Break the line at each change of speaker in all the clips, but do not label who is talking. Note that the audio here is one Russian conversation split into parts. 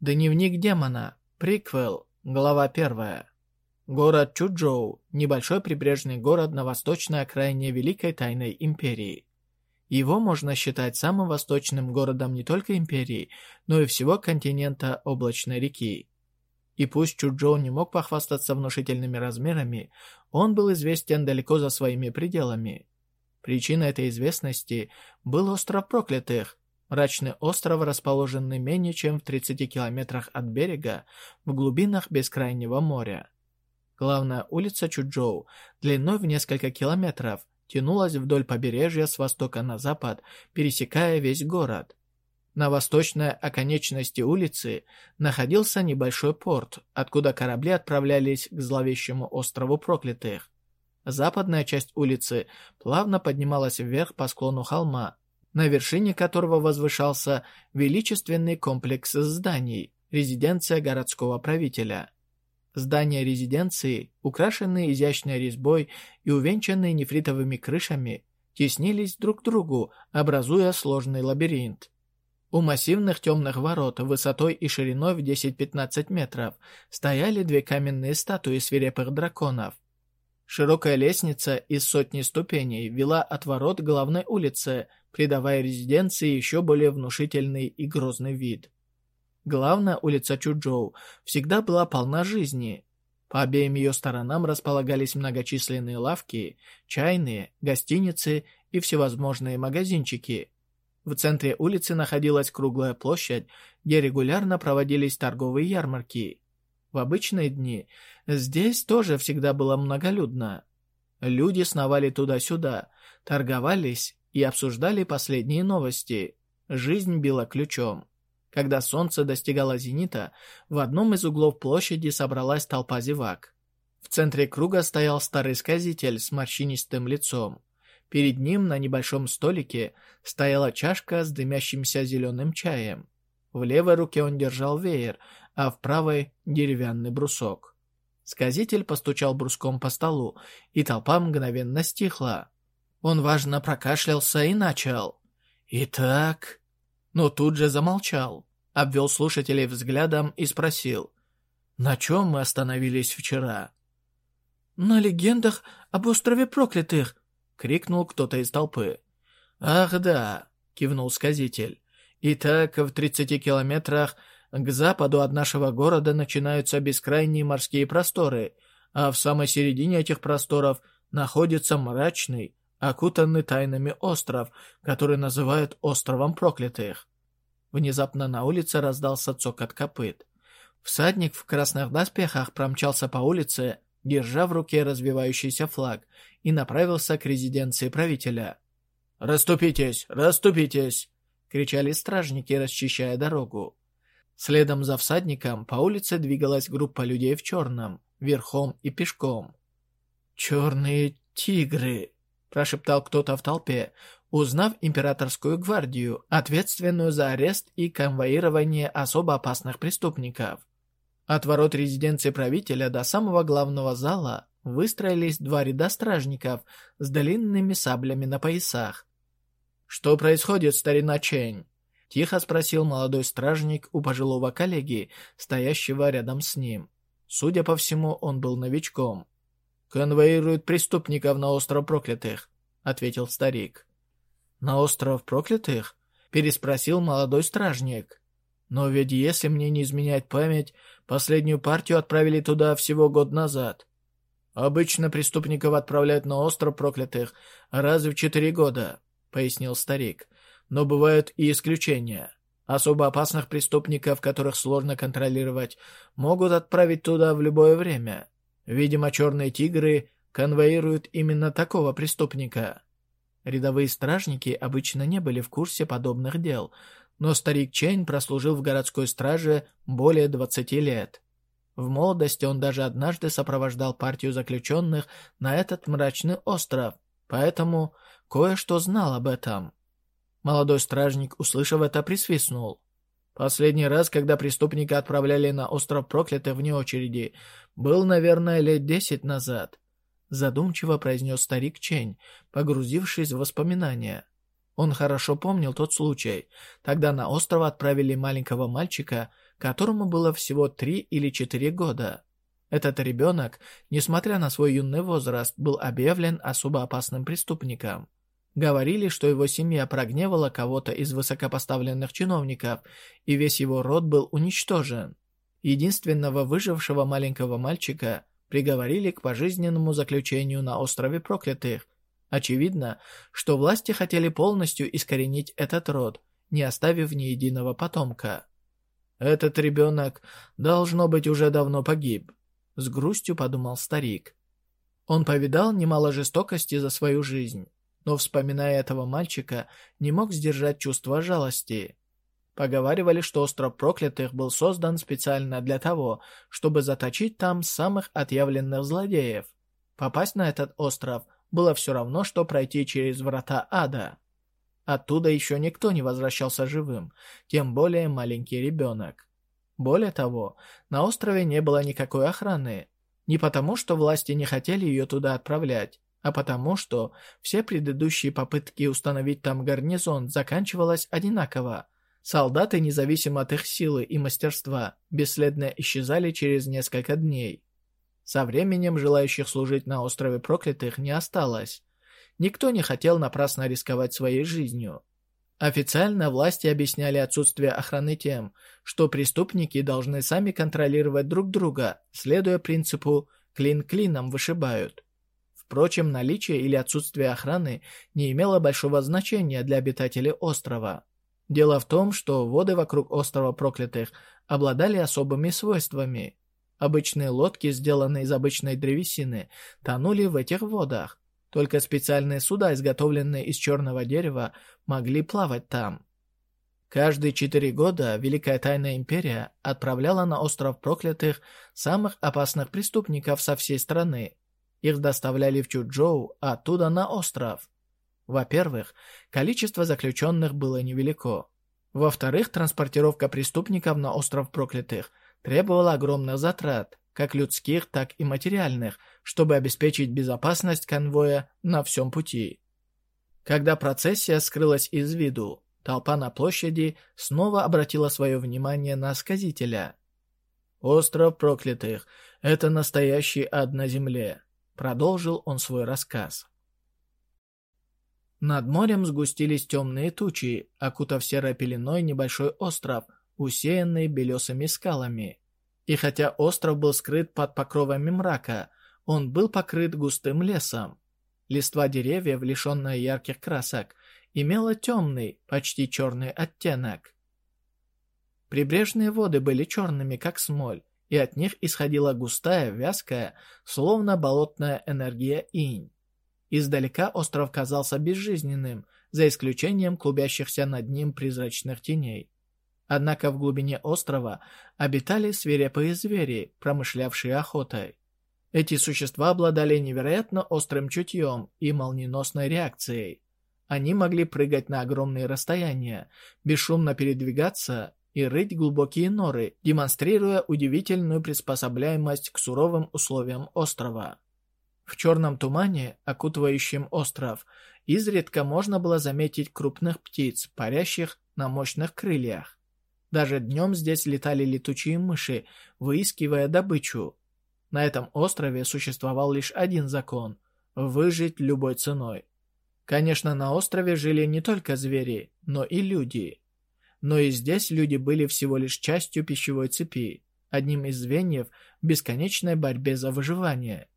Дневник демона. Приквел. Глава 1. Город Чуджоу – небольшой прибрежный город на восточной окраине Великой Тайной Империи. Его можно считать самым восточным городом не только Империи, но и всего континента Облачной реки. И пусть Чуджоу не мог похвастаться внушительными размерами, он был известен далеко за своими пределами. Причиной этой известности был остров проклятых, Мрачный остров, расположенный менее чем в 30 километрах от берега, в глубинах бескрайнего моря. Главная улица Чуджоу, длиной в несколько километров, тянулась вдоль побережья с востока на запад, пересекая весь город. На восточной оконечности улицы находился небольшой порт, откуда корабли отправлялись к зловещему острову проклятых. Западная часть улицы плавно поднималась вверх по склону холма, на вершине которого возвышался величественный комплекс зданий, резиденция городского правителя. Здания резиденции, украшенные изящной резьбой и увенчанные нефритовыми крышами, теснились друг к другу, образуя сложный лабиринт. У массивных темных ворот высотой и шириной в 10-15 метров стояли две каменные статуи свирепых драконов. Широкая лестница из сотни ступеней вела от ворот главной улице, придавая резиденции еще более внушительный и грозный вид. Главная улица Чуджоу всегда была полна жизни. По обеим ее сторонам располагались многочисленные лавки, чайные, гостиницы и всевозможные магазинчики. В центре улицы находилась круглая площадь, где регулярно проводились торговые ярмарки. В обычные дни здесь тоже всегда было многолюдно. Люди сновали туда-сюда, торговались и обсуждали последние новости. Жизнь била ключом. Когда солнце достигало зенита, в одном из углов площади собралась толпа зевак. В центре круга стоял старый сказитель с морщинистым лицом. Перед ним на небольшом столике стояла чашка с дымящимся зеленым чаем. В левой руке он держал веер, а в правой — деревянный брусок. Сказитель постучал бруском по столу, и толпа мгновенно стихла. Он важно прокашлялся и начал. «Итак...» Но тут же замолчал, обвел слушателей взглядом и спросил. «На чем мы остановились вчера?» «На легендах об острове проклятых!» — крикнул кто-то из толпы. «Ах да!» — кивнул сказитель. «Итак, в тридцати километрах к западу от нашего города начинаются бескрайние морские просторы, а в самой середине этих просторов находится мрачный, окутанный тайнами остров, который называют островом проклятых. Внезапно на улице раздался цокот копыт. Всадник в красных доспехах промчался по улице, держа в руке развивающийся флаг, и направился к резиденции правителя. «Раступитесь! Раступитесь!» — кричали стражники, расчищая дорогу. Следом за всадником по улице двигалась группа людей в черном, верхом и пешком. «Черные тигры!» — прошептал кто-то в толпе, узнав императорскую гвардию, ответственную за арест и конвоирование особо опасных преступников. От ворот резиденции правителя до самого главного зала выстроились два ряда стражников с длинными саблями на поясах. «Что происходит, старина Чень?» — тихо спросил молодой стражник у пожилого коллеги, стоящего рядом с ним. Судя по всему, он был новичком. «Конвоируют преступников на остров проклятых», — ответил старик. «На остров проклятых?» — переспросил молодой стражник. «Но ведь если мне не изменять память, последнюю партию отправили туда всего год назад. Обычно преступников отправляют на остров проклятых раз в четыре года», — пояснил старик. «Но бывают и исключения». Особо опасных преступников, которых сложно контролировать, могут отправить туда в любое время. Видимо, черные тигры конвоируют именно такого преступника. Рядовые стражники обычно не были в курсе подобных дел, но старик Чейн прослужил в городской страже более 20 лет. В молодости он даже однажды сопровождал партию заключенных на этот мрачный остров, поэтому кое-что знал об этом. Молодой стражник, услышав это, присвистнул. Последний раз, когда преступника отправляли на остров проклятых вне очереди, был, наверное, лет десять назад. Задумчиво произнес старик Чень, погрузившись в воспоминания. Он хорошо помнил тот случай. Тогда на остров отправили маленького мальчика, которому было всего три или четыре года. Этот ребенок, несмотря на свой юный возраст, был объявлен особо опасным преступником. Говорили, что его семья прогневала кого-то из высокопоставленных чиновников, и весь его род был уничтожен. Единственного выжившего маленького мальчика приговорили к пожизненному заключению на острове проклятых, Очевидно, что власти хотели полностью искоренить этот род, не оставив ни единого потомка. «Этот ребенок, должно быть, уже давно погиб», — с грустью подумал старик. Он повидал немало жестокости за свою жизнь, но, вспоминая этого мальчика, не мог сдержать чувство жалости. Поговаривали, что остров проклятых был создан специально для того, чтобы заточить там самых отъявленных злодеев. Попасть на этот остров — было все равно, что пройти через врата ада. Оттуда еще никто не возвращался живым, тем более маленький ребенок. Более того, на острове не было никакой охраны. Не потому, что власти не хотели ее туда отправлять, а потому, что все предыдущие попытки установить там гарнизон заканчивалась одинаково. Солдаты, независимо от их силы и мастерства, бесследно исчезали через несколько дней. Со временем желающих служить на острове проклятых не осталось. Никто не хотел напрасно рисковать своей жизнью. Официально власти объясняли отсутствие охраны тем, что преступники должны сами контролировать друг друга, следуя принципу «клин клином вышибают». Впрочем, наличие или отсутствие охраны не имело большого значения для обитателей острова. Дело в том, что воды вокруг острова проклятых обладали особыми свойствами. Обычные лодки, сделанные из обычной древесины, тонули в этих водах. Только специальные суда, изготовленные из черного дерева, могли плавать там. Каждые четыре года Великая Тайная Империя отправляла на остров проклятых самых опасных преступников со всей страны. Их доставляли в Чуджоу, а оттуда на остров. Во-первых, количество заключенных было невелико. Во-вторых, транспортировка преступников на остров проклятых – требовало огромных затрат, как людских, так и материальных, чтобы обеспечить безопасность конвоя на всем пути. Когда процессия скрылась из виду, толпа на площади снова обратила свое внимание на сказителя. «Остров проклятых — это настоящий ад на земле», — продолжил он свой рассказ. Над морем сгустились темные тучи, окутав серой пеленой небольшой остров — усеянный белесыми скалами. И хотя остров был скрыт под покровами мрака, он был покрыт густым лесом. Листва деревьев, лишенная ярких красок, имела темный, почти черный оттенок. Прибрежные воды были черными, как смоль, и от них исходила густая, вязкая, словно болотная энергия инь. Издалека остров казался безжизненным, за исключением клубящихся над ним призрачных теней. Однако в глубине острова обитали свирепые звери, промышлявшие охотой. Эти существа обладали невероятно острым чутьем и молниеносной реакцией. Они могли прыгать на огромные расстояния, бесшумно передвигаться и рыть глубокие норы, демонстрируя удивительную приспособляемость к суровым условиям острова. В черном тумане, окутывающем остров, изредка можно было заметить крупных птиц, парящих на мощных крыльях. Даже днем здесь летали летучие мыши, выискивая добычу. На этом острове существовал лишь один закон – выжить любой ценой. Конечно, на острове жили не только звери, но и люди. Но и здесь люди были всего лишь частью пищевой цепи, одним из звеньев в бесконечной борьбе за выживание.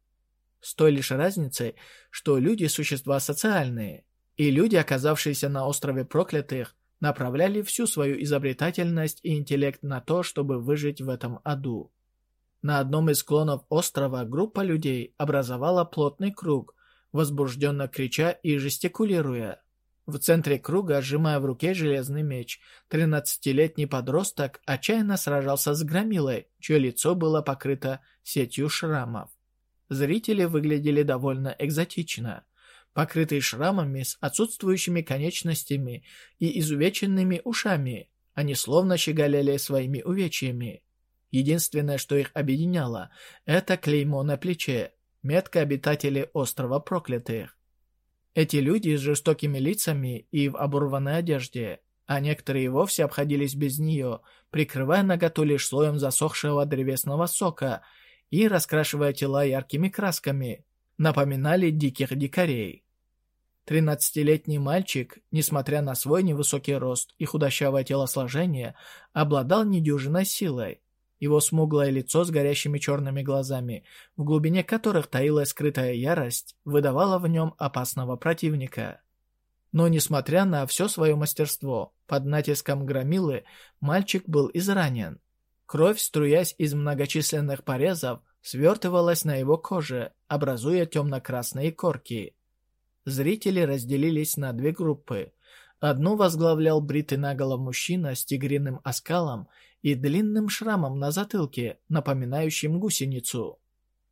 С той лишь разницей, что люди – существа социальные, и люди, оказавшиеся на острове проклятых, направляли всю свою изобретательность и интеллект на то, чтобы выжить в этом аду. На одном из склонов острова группа людей образовала плотный круг, возбужденно крича и жестикулируя. В центре круга, сжимая в руке железный меч, 13-летний подросток отчаянно сражался с громилой, чье лицо было покрыто сетью шрамов. Зрители выглядели довольно экзотично покрытые шрамами с отсутствующими конечностями и изувеченными ушами. Они словно щеголяли своими увечьями. Единственное, что их объединяло, это клеймо на плече, метка обитателей острова проклятых. Эти люди с жестокими лицами и в оборванной одежде, а некоторые и вовсе обходились без нее, прикрывая наготу лишь слоем засохшего древесного сока и раскрашивая тела яркими красками, напоминали диких дикарей. Тринадцатилетний мальчик, несмотря на свой невысокий рост и худощавое телосложение, обладал недюжиной силой. Его смуглое лицо с горящими черными глазами, в глубине которых таилась скрытая ярость, выдавало в нем опасного противника. Но, несмотря на все свое мастерство, под натиском громилы мальчик был изранен. Кровь, струясь из многочисленных порезов, свертывалась на его коже, образуя темно-красные корки. Зрители разделились на две группы. Одну возглавлял бритый наголо мужчина с тигриным оскалом и длинным шрамом на затылке, напоминающим гусеницу.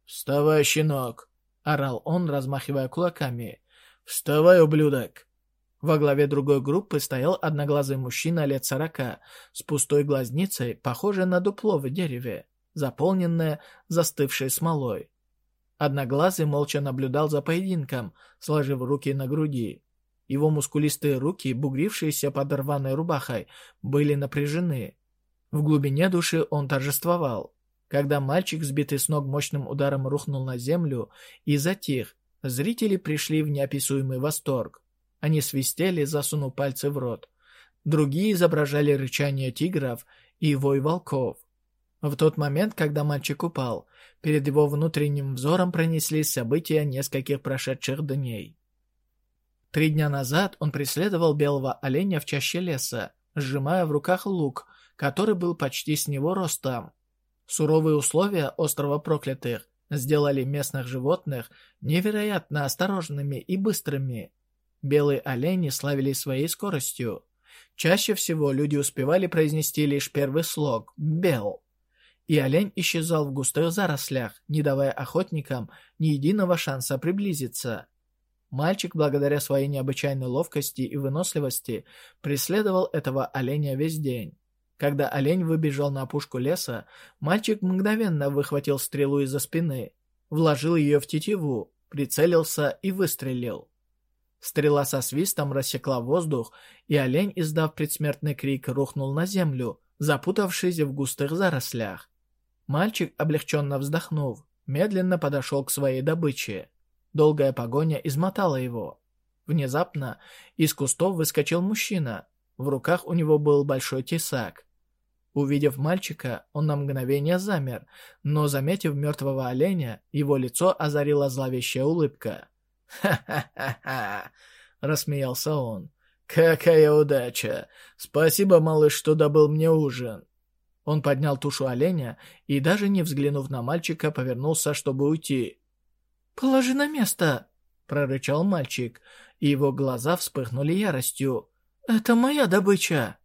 «Вставай, щенок!» — орал он, размахивая кулаками. «Вставай, ублюдок!» Во главе другой группы стоял одноглазый мужчина лет сорока, с пустой глазницей, похожей на дупло в дереве, заполненное застывшей смолой. Одноглазый молча наблюдал за поединком, сложив руки на груди. Его мускулистые руки, бугрившиеся под рваной рубахой, были напряжены. В глубине души он торжествовал. Когда мальчик, сбитый с ног мощным ударом, рухнул на землю и затих, зрители пришли в неописуемый восторг. Они свистели, засунув пальцы в рот. Другие изображали рычание тигров и вой волков. В тот момент, когда мальчик упал, перед его внутренним взором пронеслись события нескольких прошедших дней. Три дня назад он преследовал белого оленя в чаще леса, сжимая в руках лук, который был почти с него ростом. Суровые условия острова проклятых сделали местных животных невероятно осторожными и быстрыми. Белые олени славились своей скоростью. Чаще всего люди успевали произнести лишь первый слог «бел», и олень исчезал в густых зарослях, не давая охотникам ни единого шанса приблизиться. Мальчик, благодаря своей необычайной ловкости и выносливости, преследовал этого оленя весь день. Когда олень выбежал на опушку леса, мальчик мгновенно выхватил стрелу из-за спины, вложил ее в тетиву, прицелился и выстрелил. Стрела со свистом рассекла воздух, и олень, издав предсмертный крик, рухнул на землю, запутавшись в густых зарослях. Мальчик, облегченно вздохнув, медленно подошел к своей добыче. Долгая погоня измотала его. Внезапно из кустов выскочил мужчина. В руках у него был большой тесак. Увидев мальчика, он на мгновение замер, но, заметив мертвого оленя, его лицо озарила зловещая улыбка. «Ха-ха-ха-ха!» — рассмеялся он. «Какая удача! Спасибо, малыш, что добыл мне ужин. Он поднял тушу оленя и, даже не взглянув на мальчика, повернулся, чтобы уйти. «Положи на место!» — прорычал мальчик, и его глаза вспыхнули яростью. «Это моя добыча!»